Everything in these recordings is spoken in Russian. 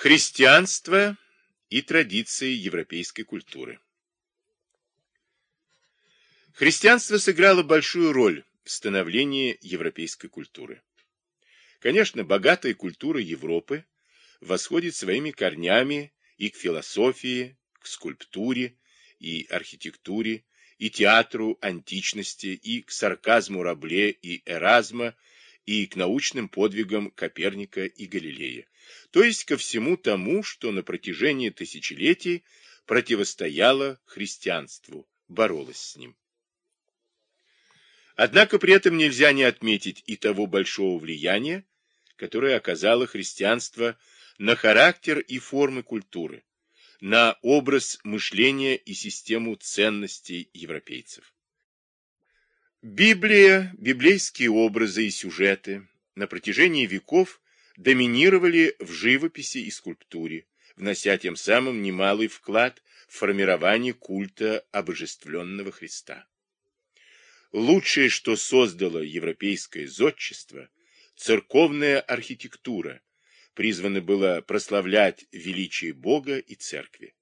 Христианство и традиции европейской культуры. Христианство сыграло большую роль в становлении европейской культуры. Конечно, богатая культура Европы восходит своими корнями и к философии, к скульптуре и архитектуре, и театру античности, и к сарказму Рабле и Эразма, и к научным подвигам Коперника и Галилея, то есть ко всему тому, что на протяжении тысячелетий противостояло христианству, боролось с ним. Однако при этом нельзя не отметить и того большого влияния, которое оказало христианство на характер и формы культуры, на образ мышления и систему ценностей европейцев. Библия, библейские образы и сюжеты на протяжении веков доминировали в живописи и скульптуре, внося тем самым немалый вклад в формирование культа обожествленного Христа. Лучшее, что создало европейское зодчество, церковная архитектура, призвано было прославлять величие Бога и Церкви.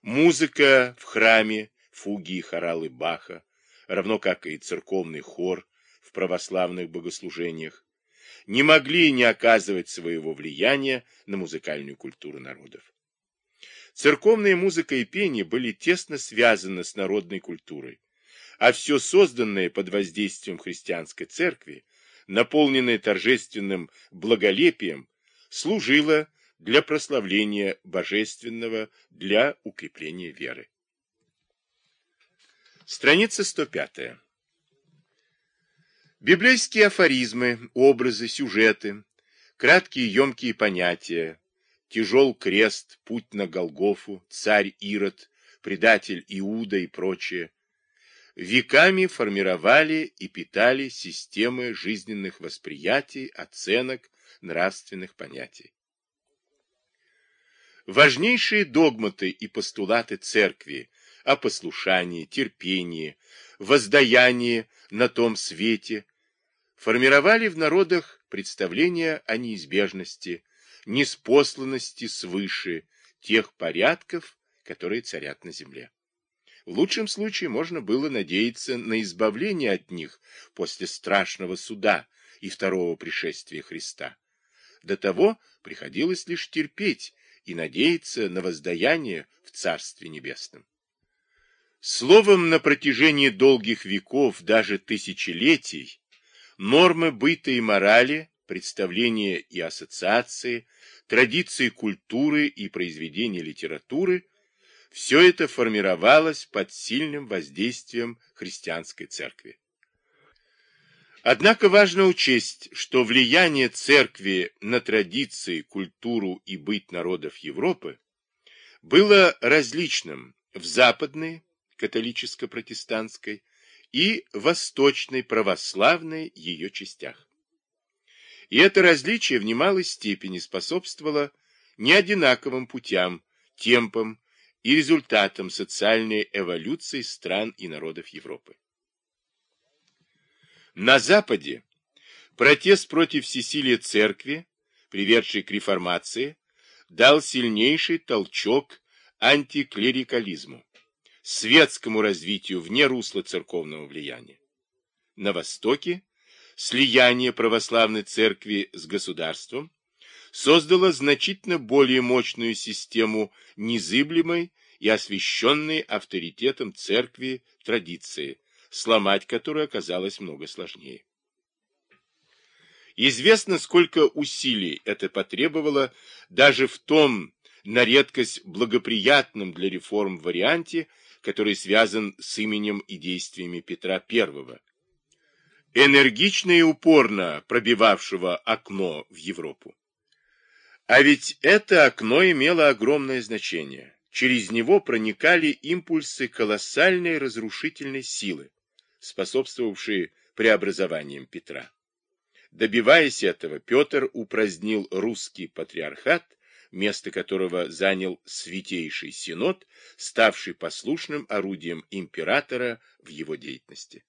Музыка в храме, фуги и хоралы Баха, равно как и церковный хор в православных богослужениях, не могли не оказывать своего влияния на музыкальную культуру народов. Церковная музыка и пение были тесно связаны с народной культурой, а все созданное под воздействием христианской церкви, наполненное торжественным благолепием, служила для прославления божественного, для укрепления веры. Страница 105. Библейские афоризмы, образы, сюжеты, краткие емкие понятия, тяжел крест, путь на Голгофу, царь Ирод, предатель Иуда и прочее, веками формировали и питали системы жизненных восприятий, оценок, нравственных понятий. Важнейшие догматы и постулаты церкви о послушании, терпении, воздаянии на том свете формировали в народах представления о неизбежности, неспосланности свыше тех порядков, которые царят на земле. В лучшем случае можно было надеяться на избавление от них после страшного суда и второго пришествия Христа. До того приходилось лишь терпеть и надеяться на воздаяние в Царстве Небесном. Словом, на протяжении долгих веков, даже тысячелетий, нормы быта и морали, представления и ассоциации, традиции культуры и произведения литературы – все это формировалось под сильным воздействием христианской церкви. Однако важно учесть, что влияние церкви на традиции, культуру и быт народов Европы было различным в западной, католическо-протестантской, и восточной, православной ее частях. И это различие в немалой степени способствовало неодинаковым путям, темпам и результатам социальной эволюции стран и народов Европы. На Западе протест против всесилия церкви, приведший к реформации, дал сильнейший толчок антиклерикализму, светскому развитию вне русла церковного влияния. На Востоке слияние православной церкви с государством создало значительно более мощную систему незыблемой и освященной авторитетом церкви традиции, сломать которую оказалось много сложнее. Известно, сколько усилий это потребовало даже в том, на редкость благоприятном для реформ варианте, который связан с именем и действиями Петра I, энергично и упорно пробивавшего окно в Европу. А ведь это окно имело огромное значение. Через него проникали импульсы колоссальной разрушительной силы, способствовавшие преобразованиям Петра. Добиваясь этого, Петр упразднил русский патриархат, место которого занял Святейший Синод, ставший послушным орудием императора в его деятельности.